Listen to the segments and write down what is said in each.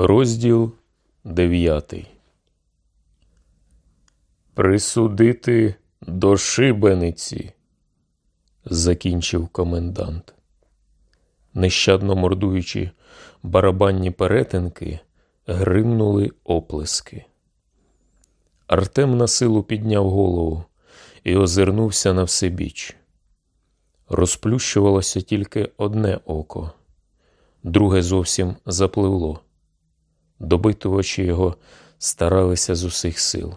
Розділ дев'ятий. Присудити до шибениці, закінчив комендант. Нещадно мордуючи барабанні перетинки, гримнули оплески. Артем на силу підняв голову і озирнувся на всебіч. Розплющувалося тільки одне око, друге зовсім запливло. Добитувачі його старалися з усіх сил.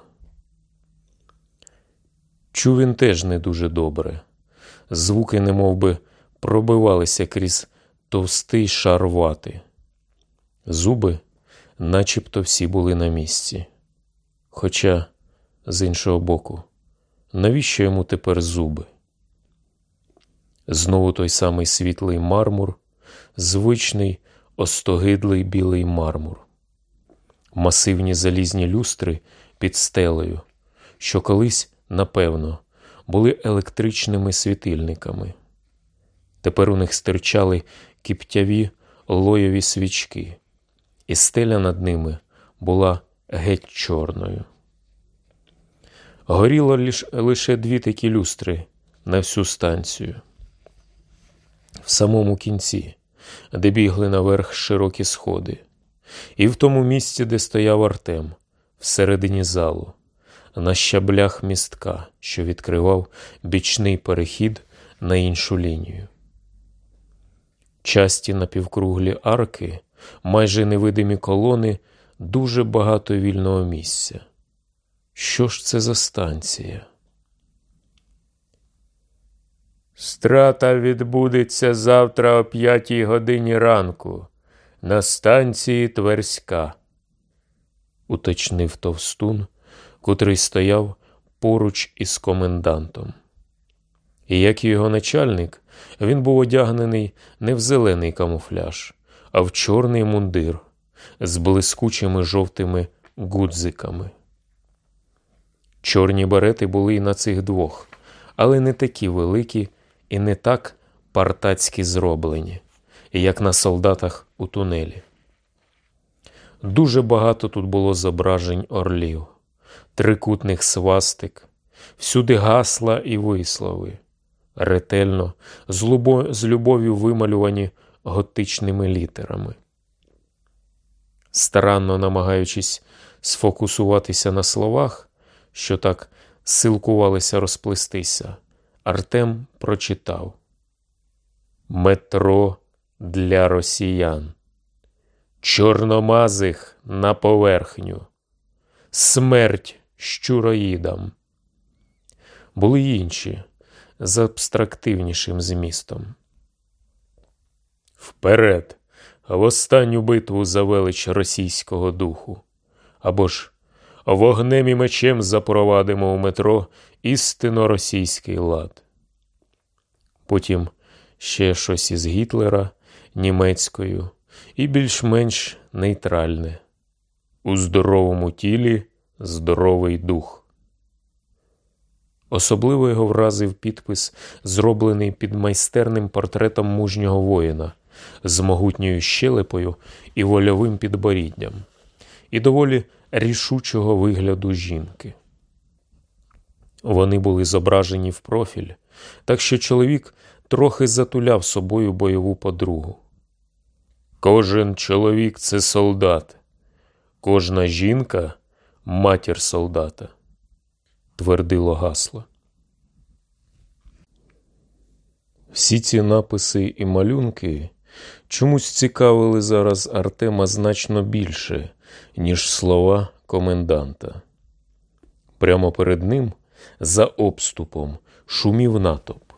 Чув він теж не дуже добре. Звуки немовби пробивалися крізь товстий шар вати. Зуби начебто всі були на місці. Хоча, з іншого боку, навіщо йому тепер зуби? Знову той самий світлий мармур, звичний остогидлий білий мармур масивні залізні люстри під стелею, що колись, напевно, були електричними світильниками. Тепер у них стирчали кіптяві лоєві свічки, і стеля над ними була геть чорною. Горіло лише дві такі люстри на всю станцію. В самому кінці, де бігли наверх широкі сходи і в тому місці, де стояв Артем, всередині залу, на щаблях містка, що відкривав бічний перехід на іншу лінію. Часті напівкруглі арки, майже невидимі колони, дуже багато вільного місця. Що ж це за станція? Страта відбудеться завтра о п'ятій годині ранку на станції Тверська, уточнив товстун, котрий стояв поруч із комендантом. І як і його начальник, він був одягнений не в зелений камуфляж, а в чорний мундир з блискучими жовтими гудзиками. Чорні берети були і на цих двох, але не такі великі і не так партацьки зроблені як на солдатах у тунелі. Дуже багато тут було зображень орлів, трикутних свастик, всюди гасла і вислови, ретельно, з, любов... з любов'ю вималювані готичними літерами. Старанно намагаючись сфокусуватися на словах, що так силкувалися розплестися, Артем прочитав Метро для росіян, чорномазих на поверхню, смерть щуроїдам. Були інші з абстрактивнішим змістом. Вперед, в останню битву за велич російського духу. Або ж вогнем і мечем запровадимо у метро істинно російський лад. Потім ще щось із Гітлера німецькою і більш-менш нейтральне. У здоровому тілі здоровий дух. Особливо його вразив підпис, зроблений під майстерним портретом мужнього воїна з могутньою щелепою і вольовим підборіддям, і доволі рішучого вигляду жінки. Вони були зображені в профіль, так що чоловік трохи затуляв собою бойову подругу. Кожен чоловік це солдат, кожна жінка матір солдата, твердило гасло. Всі ці написи і малюнки чомусь цікавили зараз Артема значно більше, ніж слова коменданта. Прямо перед ним, за обступом, шумів натовп.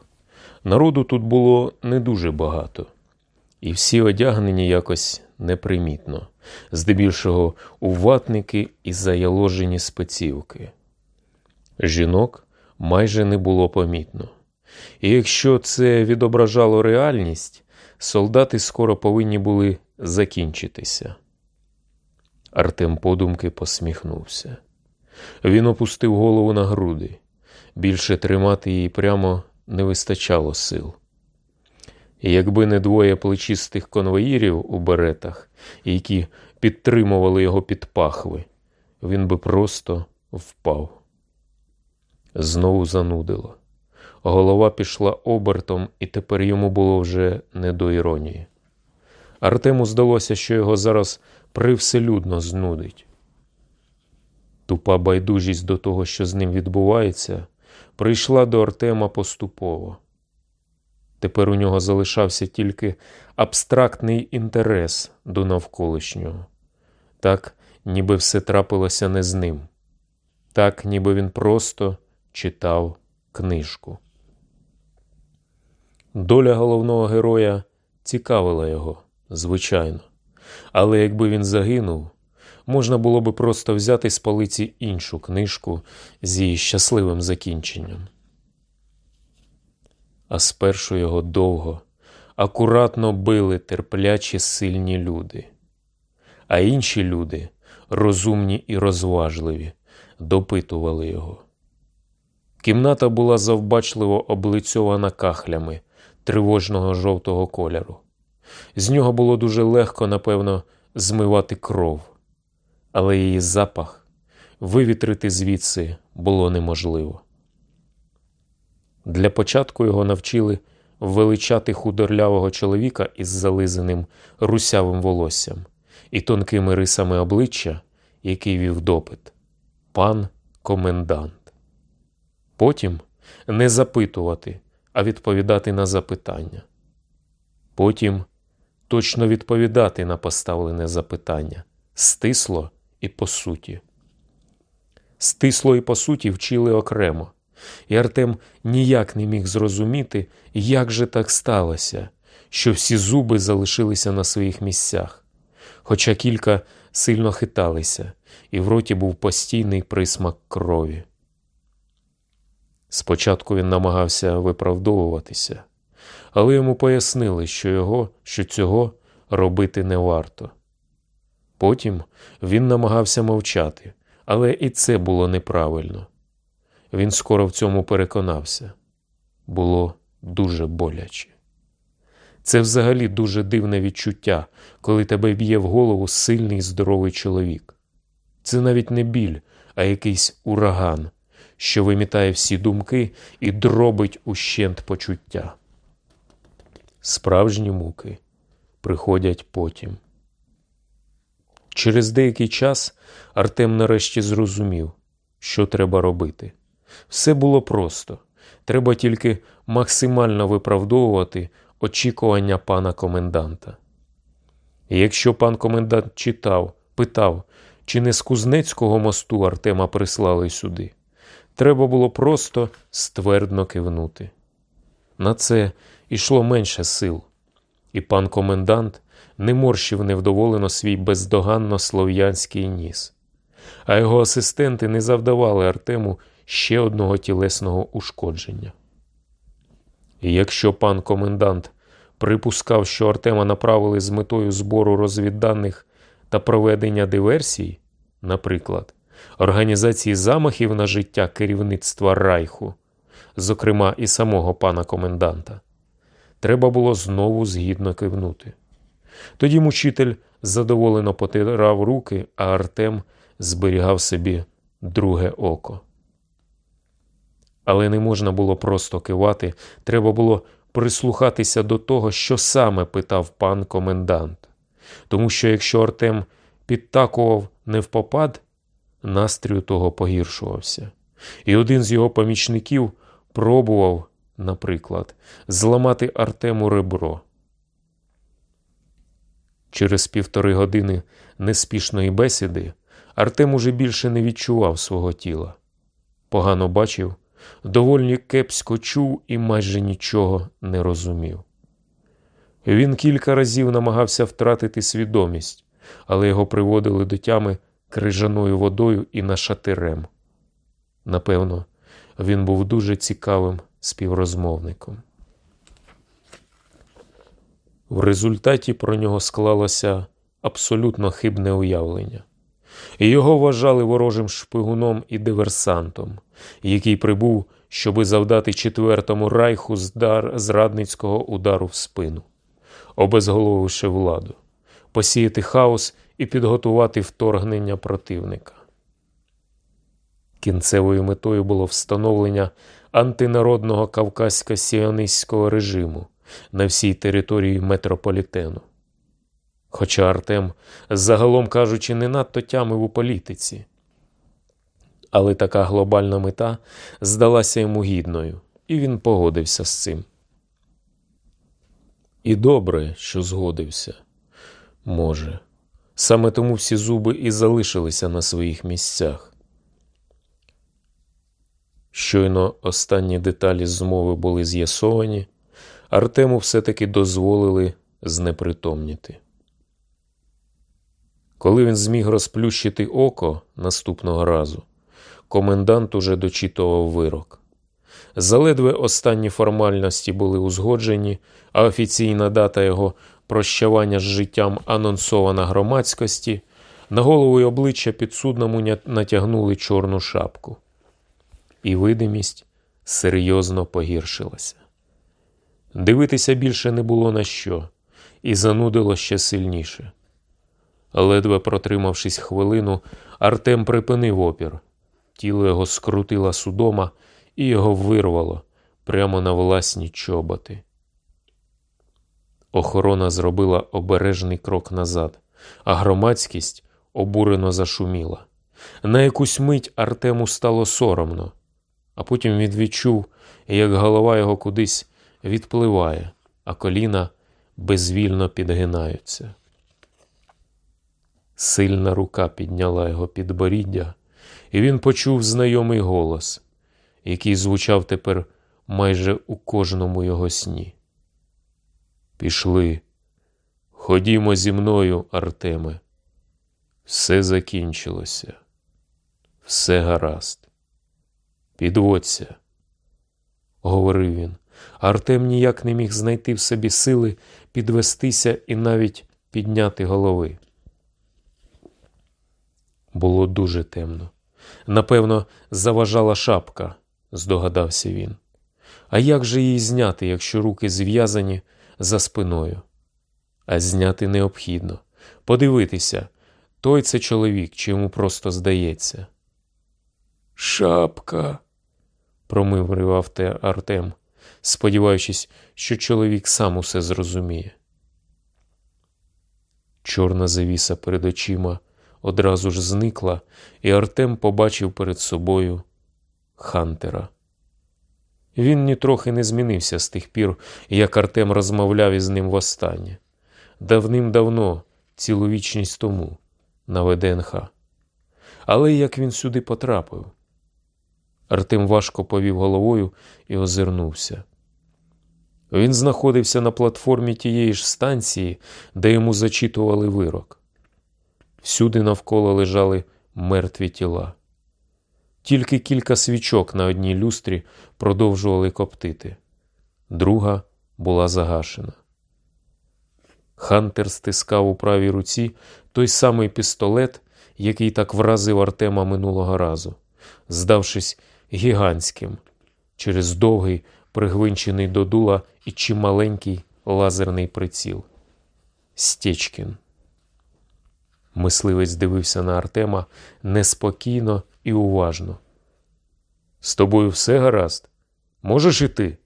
Народу тут було не дуже багато і всі одягнені якось непримітно, здебільшого у ватники і заяложені спецівки. Жінок майже не було помітно. І якщо це відображало реальність, солдати скоро повинні були закінчитися. Артем подумки посміхнувся. Він опустив голову на груди. Більше тримати її прямо не вистачало сил. І якби не двоє плечистих конвоїрів у беретах, які підтримували його під пахви, він би просто впав. Знову занудило. Голова пішла обертом, і тепер йому було вже не до іронії. Артему здалося, що його зараз привселюдно знудить. Тупа байдужість до того, що з ним відбувається, прийшла до Артема поступово. Тепер у нього залишався тільки абстрактний інтерес до навколишнього, так, ніби все трапилося не з ним, так, ніби він просто читав книжку. Доля головного героя цікавила його, звичайно, але якби він загинув, можна було би просто взяти з полиці іншу книжку з щасливим закінченням. А спершу його довго, акуратно били терплячі сильні люди, а інші люди, розумні і розважливі, допитували його. Кімната була завбачливо облицьована кахлями тривожного жовтого кольору. З нього було дуже легко, напевно, змивати кров, але її запах вивітрити звідси було неможливо. Для початку його навчили величати худорлявого чоловіка із зализаним русявим волоссям і тонкими рисами обличчя, який вів допит пан комендант. Потім не запитувати, а відповідати на запитання. Потім точно відповідати на поставлене запитання стисло і по суті. Стисло і по суті вчили окремо, і Артем ніяк не міг зрозуміти, як же так сталося, що всі зуби залишилися на своїх місцях, хоча кілька сильно хиталися, і в роті був постійний присмак крові. Спочатку він намагався виправдовуватися, але йому пояснили, що його, що цього робити не варто. Потім він намагався мовчати, але і це було неправильно. Він скоро в цьому переконався. Було дуже боляче. Це взагалі дуже дивне відчуття, коли тебе б'є в голову сильний здоровий чоловік. Це навіть не біль, а якийсь ураган, що вимітає всі думки і дробить ущент почуття. Справжні муки приходять потім. Через деякий час Артем нарешті зрозумів, що треба робити. Все було просто. Треба тільки максимально виправдовувати очікування пана коменданта. І якщо пан комендант читав, питав, чи не з Кузнецького мосту Артема прислали сюди, треба було просто ствердно кивнути. На це йшло менше сил, і пан комендант не морщив невдоволено свій бездоганно слов'янський ніс, а його асистенти не завдавали Артему ще одного тілесного ушкодження. І якщо пан комендант припускав, що Артема направили з метою збору розвідданих та проведення диверсій, наприклад, організації замахів на життя керівництва Райху, зокрема і самого пана коменданта, треба було знову згідно кивнути. Тоді мучитель задоволено потирав руки, а Артем зберігав собі друге око. Але не можна було просто кивати, треба було прислухатися до того, що саме питав пан комендант. Тому що якщо Артем підтакував не в попад, настрій того погіршувався. І один з його помічників пробував, наприклад, зламати Артему ребро. Через півтори години неспішної бесіди Артем уже більше не відчував свого тіла. Погано бачив, доволі кепсько чув і майже нічого не розумів. Він кілька разів намагався втратити свідомість, але його приводили до тями крижаною водою і нашатирем. Напевно, він був дуже цікавим співрозмовником. В результаті про нього склалося абсолютно хибне уявлення, його вважали ворожим шпигуном і диверсантом, який прибув, щоби завдати четвертому райху зрадницького удару в спину, обезголовивши владу, посіяти хаос і підготувати вторгнення противника. Кінцевою метою було встановлення антинародного кавказько-сіонистського режиму на всій території метрополітену. Хоча Артем, загалом кажучи, не надто тямив у політиці. Але така глобальна мета здалася йому гідною, і він погодився з цим. І добре, що згодився. Може, саме тому всі зуби і залишилися на своїх місцях. Щойно останні деталі змови були з'ясовані, Артему все-таки дозволили знепритомніти. Коли він зміг розплющити око наступного разу, комендант уже дочитував вирок. Заледве останні формальності були узгоджені, а офіційна дата його прощавання з життям анонсована громадськості, на голову й обличчя підсудному натягнули чорну шапку. І видимість серйозно погіршилася. Дивитися більше не було на що, і занудило ще сильніше. Ледве протримавшись хвилину, Артем припинив опір. Тіло його скрутила судома і його вирвало прямо на власні чоботи. Охорона зробила обережний крок назад, а громадськість обурено зашуміла. На якусь мить Артему стало соромно, а потім він відчув, як голова його кудись відпливає, а коліна безвільно підгинаються. Сильна рука підняла його підборіддя, і він почув знайомий голос, який звучав тепер майже у кожному його сні. Пішли, ходімо зі мною, Артеме. Все закінчилося, все гаразд. Підводься, говорив він. Артем ніяк не міг знайти в собі сили підвестися і навіть підняти голови. Було дуже темно. Напевно, заважала шапка, здогадався він. А як же її зняти, якщо руки зв'язані за спиною? А зняти необхідно. Подивитися, той це чоловік, чи йому просто здається. Шапка, промивривав те Артем, сподіваючись, що чоловік сам усе зрозуміє. Чорна завіса перед очима одразу ж зникла, і Артем побачив перед собою Хантера. Він нітрохи не змінився з тих пір, як Артем розмовляв із ним востаннє. Давним-давно, цілу вічність тому, на ВДНХ. Але як він сюди потрапив? Артем важко повів головою і озирнувся. Він знаходився на платформі тієї ж станції, де йому зачитували вирок. Всюди навколо лежали мертві тіла. Тільки кілька свічок на одній люстрі продовжували коптити, друга була загашена. Хантер стискав у правій руці той самий пістолет, який так вразив Артема минулого разу, здавшись гігантським через довгий, пригвинчений до дула і чималенький лазерний приціл. Стечкін. Мисливець дивився на Артема неспокійно і уважно. З тобою все гаразд? Можеш іти?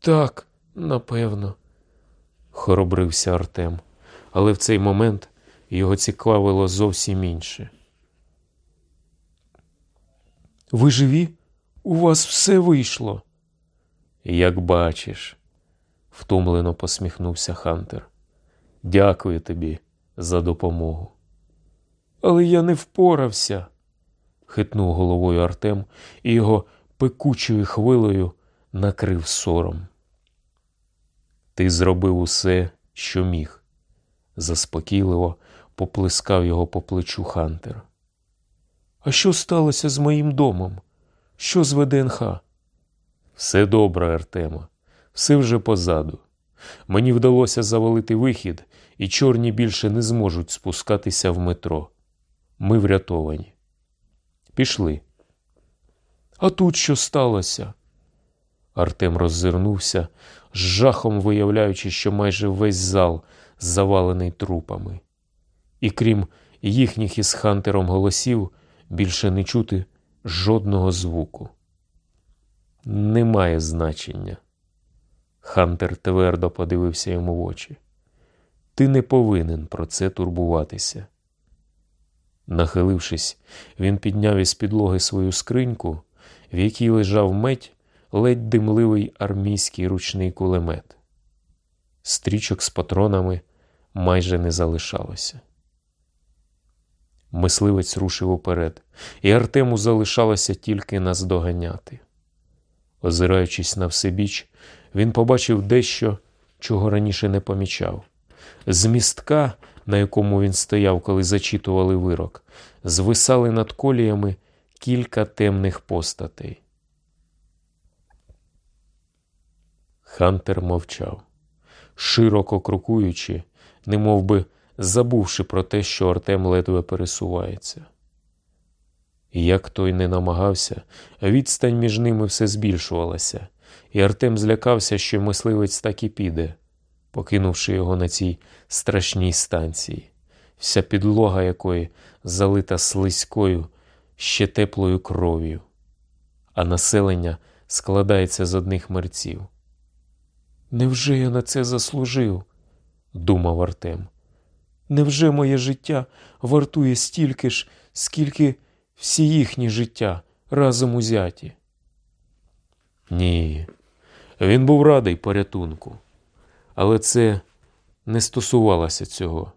Так, напевно, хоробрився Артем, але в цей момент його цікавило зовсім інше. Ви живі? У вас все вийшло. Як бачиш, втомлено посміхнувся Хантер. Дякую тобі за допомогу. Але я не впорався, хитнув головою Артем, і його пекучою хвилею накрив сором. Ти зробив усе, що міг, заспокійливо поплескав його по плечу Хантер. А що сталося з моїм домом? Що з ВДНХ? Все добре, Артема, все вже позаду. Мені вдалося завалити вихід, і чорні більше не зможуть спускатися в метро. Ми врятовані. Пішли. А тут що сталося? Артем роззирнувся, з жахом виявляючи, що майже весь зал завалений трупами. І крім їхніх із Хантером голосів, більше не чути жодного звуку. Немає значення. Хантер твердо подивився йому в очі. Ти не повинен про це турбуватися. Нахилившись, він підняв із підлоги свою скриньку, в якій лежав медь ледь димливий армійський ручний кулемет. Стрічок з патронами майже не залишалося. Мисливець рушив уперед, і Артему залишалося тільки наздоганяти. Озираючись на всебіч, він побачив дещо, чого раніше не помічав. З містка, на якому він стояв, коли зачитували вирок, звисали над коліями кілька темних постатей. Хантер мовчав, широко крокуючи, немов би забувши про те, що Артем ледве пересувається. Як той не намагався, відстань між ними все збільшувалася, і Артем злякався, що мисливець так і піде, покинувши його на цій страшній станції, вся підлога якої залита слизькою, ще теплою кров'ю, а населення складається з одних мерців. Невже я на це заслужив? думав Артем. Невже моє життя вартує стільки ж, скільки всі їхні життя разом узяті? Ні, він був радий порятунку, але це не стосувалося цього.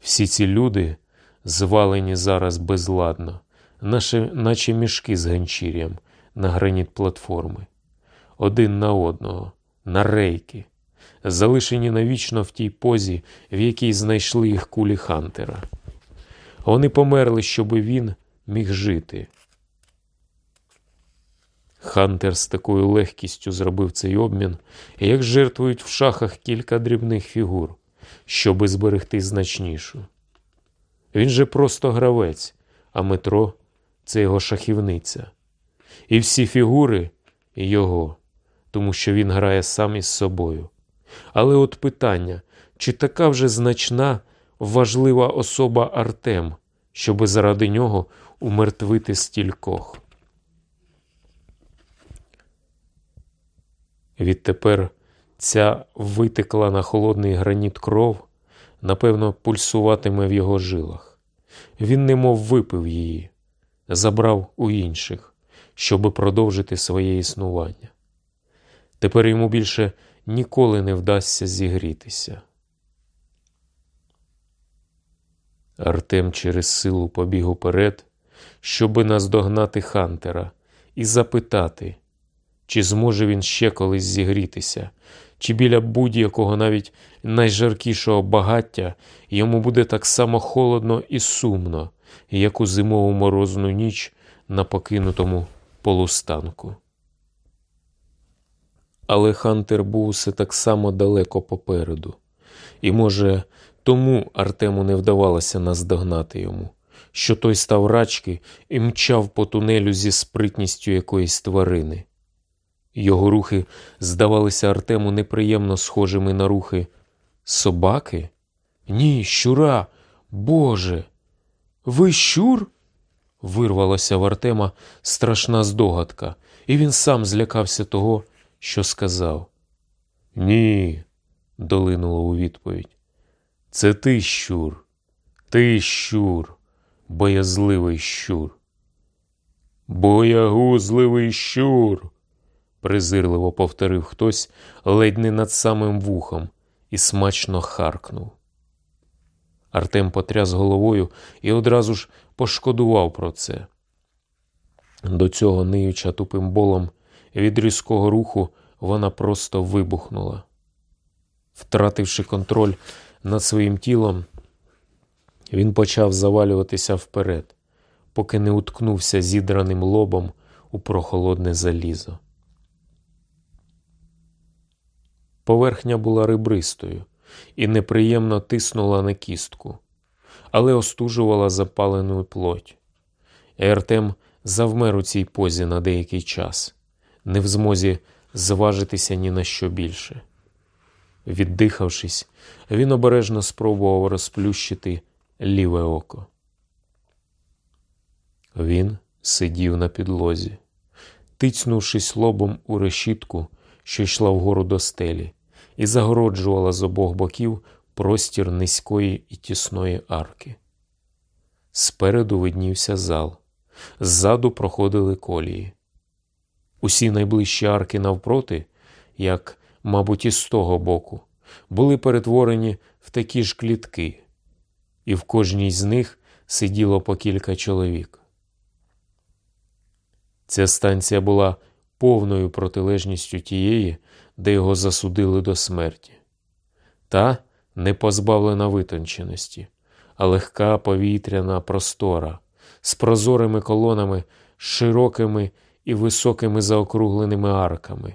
Всі ці люди звалені зараз безладно, наче, мішки з ганчір'ям на граніт платформи, один на одного, на рейки залишені навічно в тій позі, в якій знайшли їх кулі Хантера. Вони померли, щоби він міг жити. Хантер з такою легкістю зробив цей обмін, як жертвують в шахах кілька дрібних фігур, щоби зберегти значнішу. Він же просто гравець, а метро це його шахівниця. І всі фігури його, тому що він грає сам із собою. Але от питання, чи така вже значна, важлива особа Артем, щоби заради нього умертвити стількох? Відтепер ця витекла на холодний граніт кров, напевно, пульсуватиме в його жилах. Він немов випив її, забрав у інших, щоби продовжити своє існування. Тепер йому більше ніколи не вдасться зігрітися. Артем через силу побіг уперед, щоби наздогнати Хантера і запитати, чи зможе він ще колись зігрітися, чи біля будь-якого навіть найжаркішого багаття йому буде так само холодно і сумно, як у зимову морозну ніч на покинутому полустанку. Але Хантер був усе так само далеко попереду, і, може, тому Артему не вдавалося наздогнати йому, що той став рачки і мчав по тунелю зі спритністю якоїсь тварини. Його рухи здавалися Артему неприємно схожими на рухи собаки? Ні, щура, Боже. Ви щур? вирвалася в Артема страшна здогадка, і він сам злякався того що сказав. Ні, долинуло у відповідь. Це ти щур, ти щур, боязливий щур. Боягузливий щур, презирливо повторив хтось ледь не над самим вухом і смачно харкнув. Артем потряс головою і одразу ж пошкодував про це. До цього ниюча тупим болом від різкого руху вона просто вибухнула. Втративши контроль над своїм тілом, він почав завалюватися вперед, поки не уткнувся зідраним лобом у прохолодне залізо. Поверхня була ребристою і неприємно тиснула на кістку, але остужувала запалену плоть. Артем завмер у цій позі на деякий час, не в змозі зважитися ні на що більше. Віддихавшись, він обережно спробував розплющити ліве око. Він сидів на підлозі, тицнувшись лобом у решітку, що йшла вгору до стелі, і загороджувала з обох боків простір низької і тісної арки. Спереду виднівся зал, ззаду проходили колії. Усі найближчі арки навпроти, як, мабуть, і з того боку, були перетворені в такі ж клітки, і в кожній з них сиділо по кілька чоловік. Ця станція була повною протилежністю тієї, де його засудили до смерті. Та не позбавлена витонченості, а легка повітряна простора з прозорими колонами, широкими і високими заокругленими арками.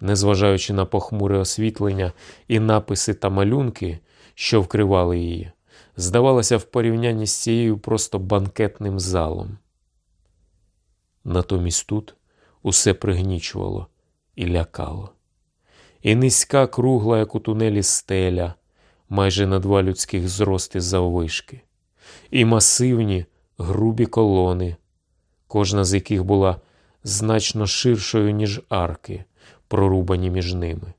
Незважаючи на похмуре освітлення і написи та малюнки, що вкривали її, здавалося в порівнянні з цією просто банкетним залом. Натомість тут усе пригнічувало і лякало. І низька кругла, як у тунелі стеля, майже на два людських зрости заввишки, і масивні грубі колони, кожна з яких була значно ширшою, ніж арки, прорубані між ними.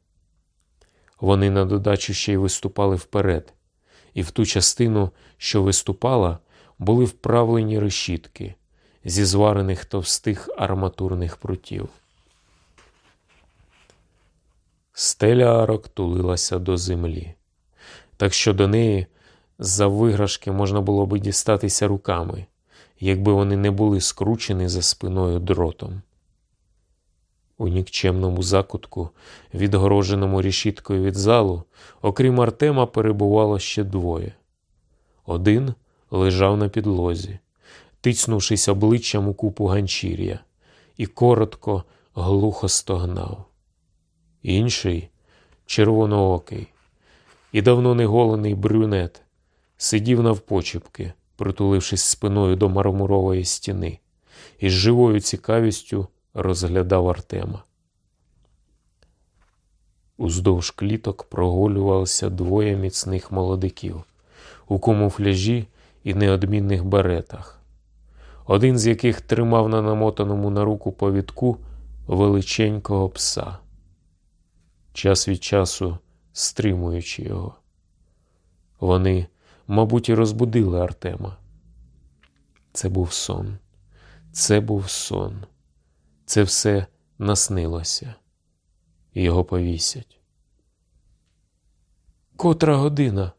Вони на додачу ще й виступали вперед, і в ту частину, що виступала, були вправлені решітки зі зварених товстих арматурних прутів. Стеля арок тулилася до землі, так що до неї за виграшки можна було би дістатися руками, якби вони не були скручені за спиною дротом. У нікчемному закутку, відгороженому рішіткою від залу, окрім Артема, перебувало ще двоє. Один лежав на підлозі, тицнувшись обличчям у купу ганчір'я, і коротко, глухо стогнав. Інший, червоноокий, і давно неголений брюнет, сидів навпочіпки, притулившись спиною до мармурової стіни, і з живою цікавістю розглядав Артема. Уздовж кліток прогулювалися двоє міцних молодиків у камуфляжі і неодмінних беретах, один з яких тримав на намотаному на руку повідку величенького пса, час від часу стримуючи його. Вони, мабуть, і розбудили Артема. Це був сон, це був сон. Це все наснилося, його повісять. Котра година,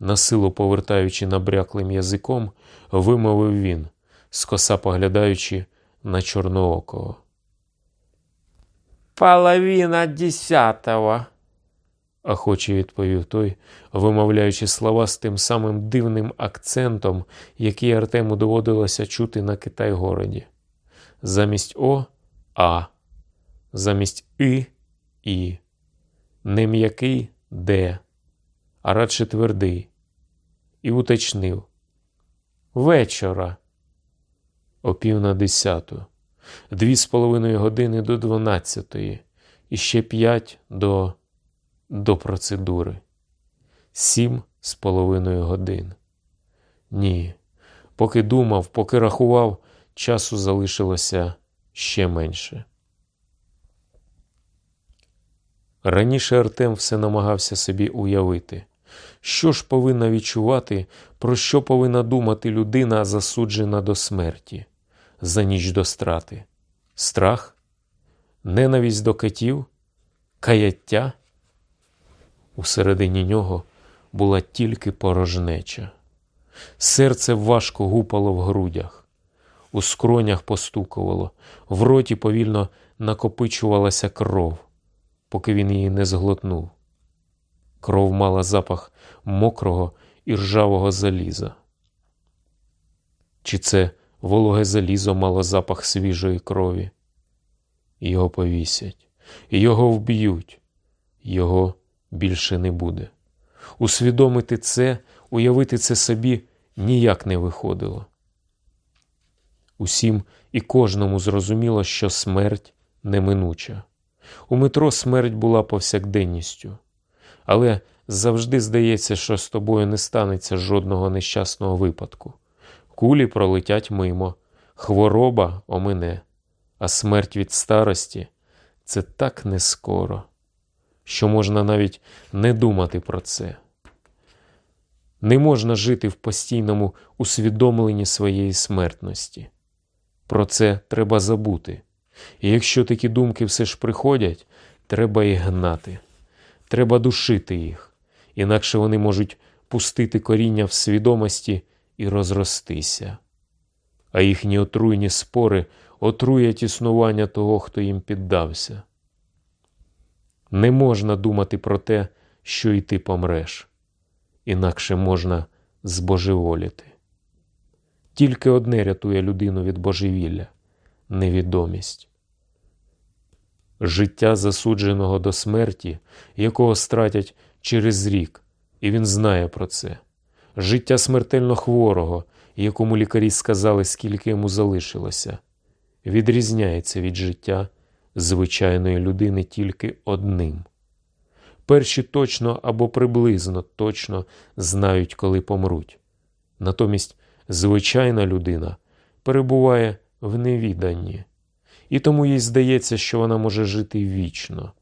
насилу повертаючи набряклим язиком, вимовив він, скоса поглядаючи на чорноокого. Половина десятого, охоче відповів той, вимовляючи слова з тим самим дивним акцентом, який Артему доводилося чути на Китай-городі. Замість О А, замість И І, не м'який Д, а радше твердий, і уточнив. Вечора. О пів на десяту, дві з половиною години до дванадцятої, і ще п'ять до до процедури, сім з половиною годин. Ні, поки думав, поки рахував, часу залишилося ще менше. Раніше Артем все намагався собі уявити, що ж повинна відчувати, про що повинна думати людина, засуджена до смерті, за ніч до страти, страх, ненависть до котів, каяття. Усередині нього була тільки порожнеча. Серце важко гупало в грудях, у скронях постукувало, в роті повільно накопичувалася кров, поки він її не зглотнув. Кров мала запах мокрого і ржавого заліза. Чи це вологе залізо мало запах свіжої крові? Його повісять, його вб'ють, його більше не буде. Усвідомити це, уявити це собі ніяк не виходило. Усім і кожному зрозуміло, що смерть неминуча. У метро смерть була повсякденністю, але завжди здається, що з тобою не станеться жодного нещасного випадку. Кулі пролетять мимо, хвороба омине, а смерть від старості це так не скоро, що можна навіть не думати про це. Не можна жити в постійному усвідомленні своєї смертності. Про це треба забути. І якщо такі думки все ж приходять, треба їх гнати, треба душити їх, інакше вони можуть пустити коріння в свідомості і розростися. А їхні отруйні спори отруять існування того, хто їм піддався. Не можна думати про те, що і ти помреш, інакше можна збожеволіти. Тільки одне рятує людину від божевілля невідомість. Життя засудженого до смерті, якого стратять через рік, і він знає про це. Життя смертельно хворого, якому лікарі сказали, скільки йому залишилося, відрізняється від життя звичайної людини тільки одним. Перші точно або приблизно точно знають, коли помруть. Натомість звичайна людина перебуває в невіданні, і тому їй здається, що вона може жити вічно,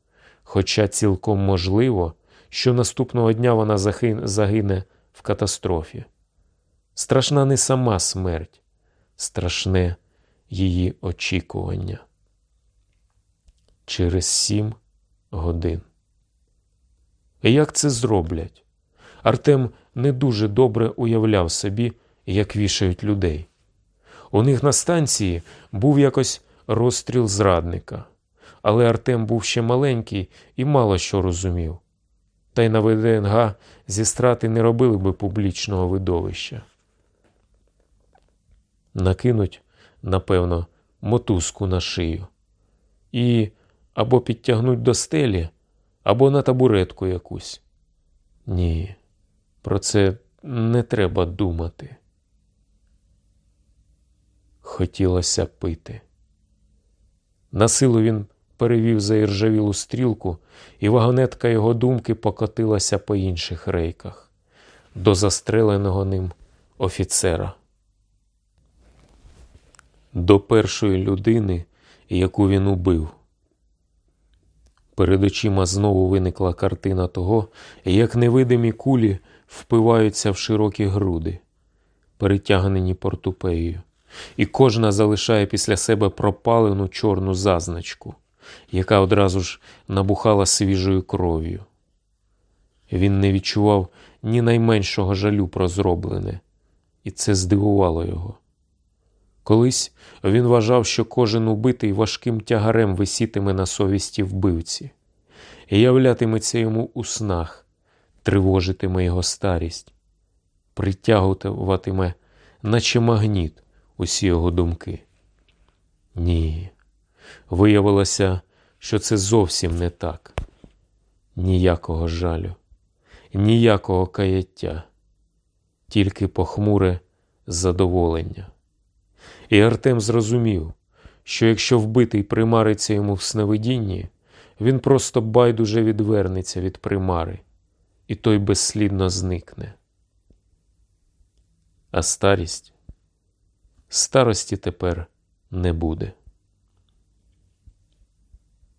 хоча цілком можливо, що наступного дня вона загине в катастрофі. Страшна не сама смерть, страшне її очікування. Через сім годин. Як це зроблять? Артем не дуже добре уявляв собі, як вішають людей. У них на станції був якось розстріл зрадника, але Артем був ще маленький і мало що розумів. Та й на ВДНГ зі страти не робили би публічного видовища. Накинуть, напевно, мотузку на шию і або підтягнуть до стелі, або на табуретку якусь. Ні, про це не треба думати. Хотілося пити. На силу він перевів заіржавілу стрілку, і вагонетка його думки покотилася по інших рейках до застреленого ним офіцера. До першої людини, яку він убив. Перед очима знову виникла картина того, як невидимі кулі впиваються в широкі груди, перетягнені портупеєю, і кожна залишає після себе пропалену чорну зазначку, яка одразу ж набухала свіжою кров'ю. Він не відчував ні найменшого жалю про зроблене, і це здивувало його. Колись він вважав, що кожен убитий важким тягарем висітиме на совісті вбивці, являтиметься йому у снах, тривожитиме його старість, притягуватиме, наче магніт, усі його думки. Ні, виявилося, що це зовсім не так. Ніякого жалю, ніякого каяття, тільки похмуре задоволення. І Артем зрозумів, що якщо вбитий примариться йому в сновидінні, він просто байдуже відвернеться від примари, і той безслідно зникне. А старість? Старості тепер не буде.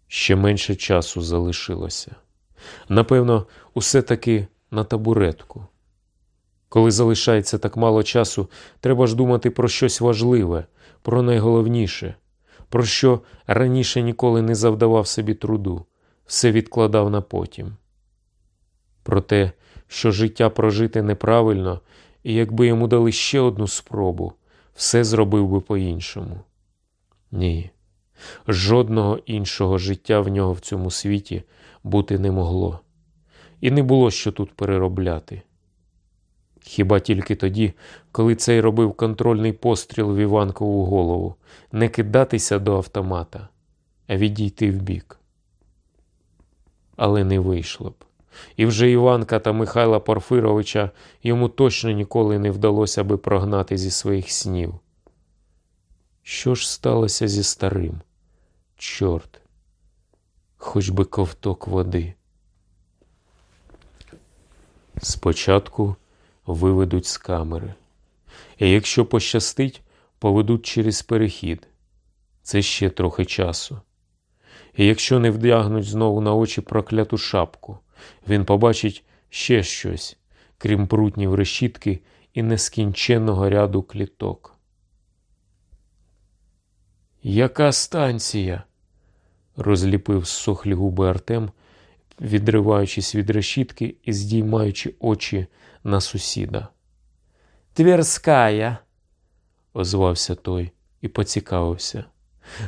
Ще менше часу залишилося. Напевно, усе таки на табуретку. Коли залишається так мало часу, треба ж думати про щось важливе, про найголовніше, про що раніше ніколи не завдавав собі труду, все відкладав на потім. Про те, що життя прожити неправильно, і якби йому дали ще одну спробу, все зробив би по-іншому. Ні, жодного іншого життя в нього в цьому світі бути не могло, і не було що тут переробляти. Хіба тільки тоді, коли цей робив контрольний постріл в Іванкову голову, не кидатися до автомата, а відійти вбік. Але не вийшло б. І вже Іванка та Михайла Порфировича йому точно ніколи не вдалося би прогнати зі своїх снів. Що ж сталося зі старим? Чорт, хоч би ковток води. Спочатку виведуть з камери, і якщо пощастить, поведуть через перехід. Це ще трохи часу. І якщо не вдягнуть знову на очі прокляту шапку, він побачить ще щось, крім прутнів решітки і нескінченного ряду кліток. Яка станція? розліпив сохлі губи Артем, відриваючись від решітки і здіймаючи очі на сусіда. Тверская. Озвався той і поцікавився.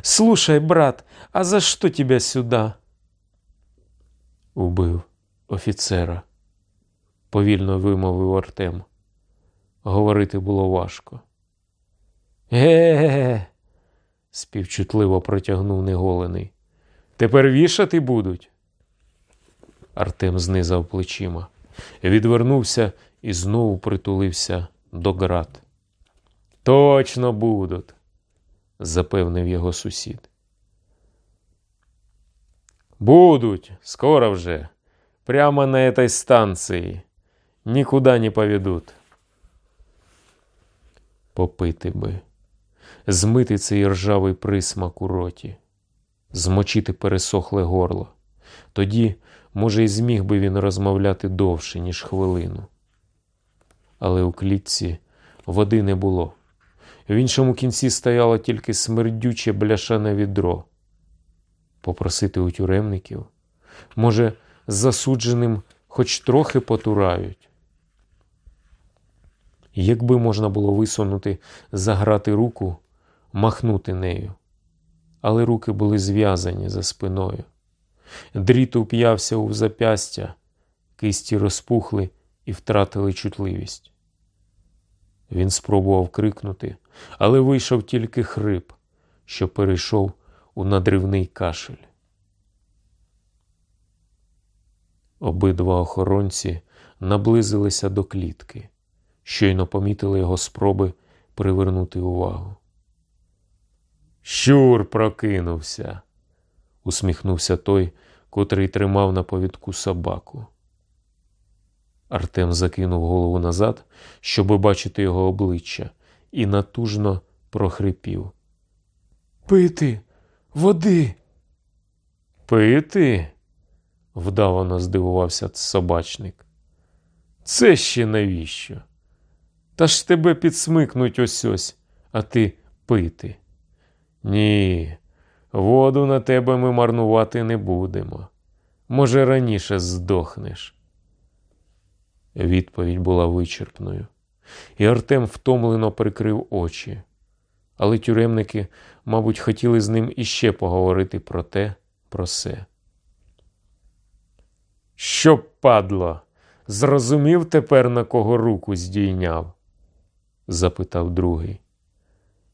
Слушай, брат, а за что тебя сюда? Убив офіцера, повільно вимовив Артем. Говорити було важко. Ге-ге-ге. співчутливо протягнув неголений. Тепер вішати будуть. Артем знизав плечима, відвернувся і знову притулився до град. Точно будуть, запевнив його сусід. Будуть, скоро вже. Прямо на этой станції. Нікуди не поведуть. Попити би, змити цей ржавий присмак у роті, змочити пересохле горло. Тоді, може, і зміг би він розмовляти довше, ніж хвилину. Але у клітці води не було. В іншому кінці стояло тільки смердюче бляшане відро. Попросити у тюремників, може, засудженим хоч трохи потурають. Якби можна було висунути заграти руку, махнути нею. Але руки були зв'язані за спиною. Дріт уп'явся у запястя, кисті розпухли і втратили чутливість. Він спробував крикнути, але вийшов тільки хрип, що перейшов у надривний кашель. Обидва охоронці наблизилися до клітки, щойно помітили його спроби привернути увагу. Щур прокинувся, усміхнувся той, котрий тримав на повідку собаку. Артем закинув голову назад, щоб бачити його обличчя, і натужно прохрипів. Пити, води. Пити? вдавано здивувався собачник. Це ще навіщо? Та ж тебе підсмикнуть ось ось, а ти пити. Ні, воду на тебе ми марнувати не будемо. Може, раніше здохнеш. Відповідь була вичерпною, і Артем втомлено прикрив очі. Але тюремники, мабуть, хотіли з ним іще поговорити про те, про се. Що падло? Зрозумів тепер, на кого руку здійняв? запитав другий.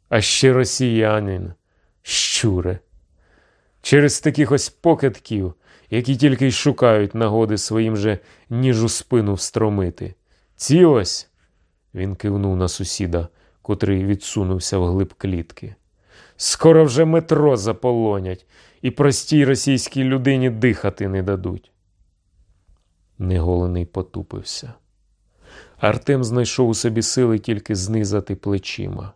А ще росіянин, щуре. Через таких ось покидків, які тільки й шукають нагоди своїм же ніж у спину встромити. Ці ось, він кивнув на сусіда, котрий відсунувся вглиб клітки. Скоро вже метро заполонять і простій російській людині дихати не дадуть. Неголений потупився. Артем знайшов у собі сили тільки знизати плечима.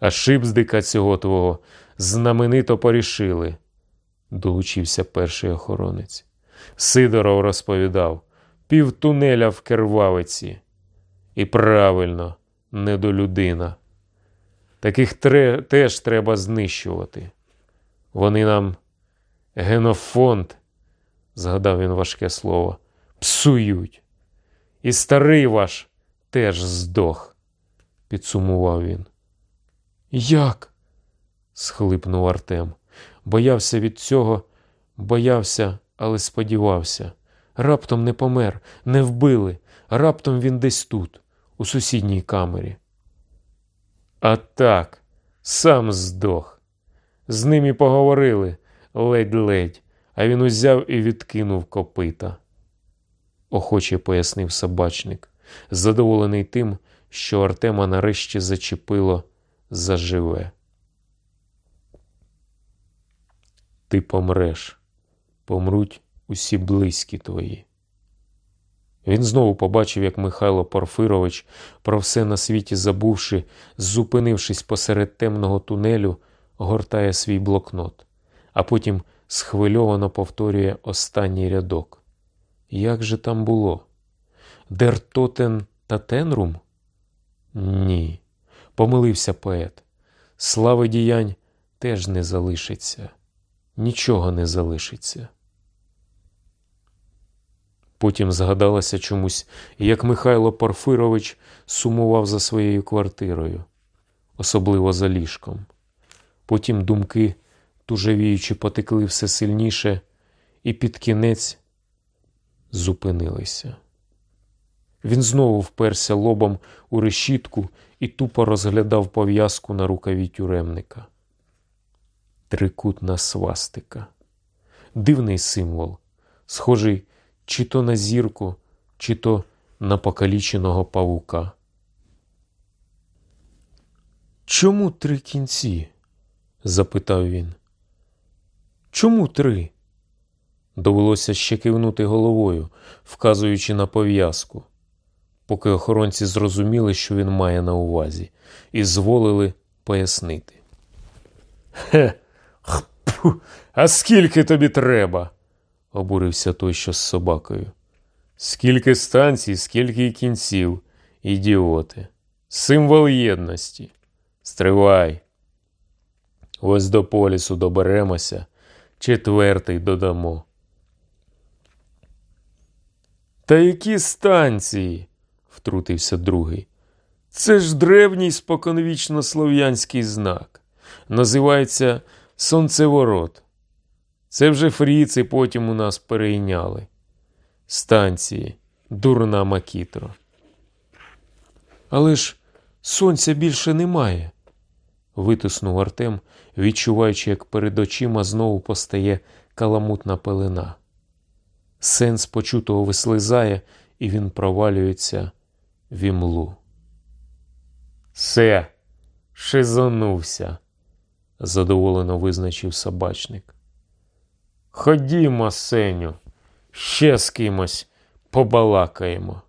А шипздика цього твого знаменито порішили, долучився перший охоронець. Сидоров розповідав пів тунеля в кервавиці. І правильно, недолюдина. Таких тре, теж треба знищувати. Вони нам генофонд, згадав він важке слово, псують. І старий ваш теж здох, підсумував він. Як? схлипнув Артем. Боявся від цього, боявся, але сподівався. Раптом не помер, не вбили, раптом він десь тут, у сусідній камері. А так, сам здох. З ним і поговорили ледь-ледь, а він узяв і відкинув копита. Охоче пояснив собачник, задоволений тим, що Артема нарешті зачепило заживе. Ти помреш, помруть усі близькі твої. Він знову побачив, як Михайло Порфирович, про все на світі забувши, зупинившись посеред темного тунелю, гортає свій блокнот, а потім схвильовано повторює останній рядок. Як же там було? Дертотен та тенрум? Ні. Помилився поет. Слави діянь теж не залишиться. Нічого не залишиться. Потім згадалося чомусь, як Михайло Порфирович сумував за своєю квартирою, особливо за ліжком. Потім думки, тужавіючи, потекли все сильніше і під кінець зупинилися. Він знову вперся лобом у решітку і тупо розглядав пов'язку на рукаві тюремника. Трикутна свастика. Дивний символ, схожий чи то на зірку, чи то на покаліченого павука. Чому три кінці? запитав він. Чому три? Довелося ще кивнути головою, вказуючи на пов'язку, поки охоронці зрозуміли, що він має на увазі, і зволили пояснити. Хе, хпу, а скільки тобі треба? обурився той, що з собакою. Скільки станцій, скільки й кінців, ідіоти. Символ єдності. Стривай. Ось до полісу доберемося, четвертий додамо. Та які станції? Втрутився другий. Це ж древній споконвічно слов'янський знак. Називається Сонцеворот. Це вже фріци потім у нас перейняли. Станції, дурна макітро. Але ж сонця більше немає, витиснув Артем, відчуваючи, як перед очима знову постає каламутна пелена. Сенс почутого вислизає, і він провалюється в імлу. Все, шизонувся, задоволено визначив собачник. Ходімо, Сеню, ще з кимось побалакаємо.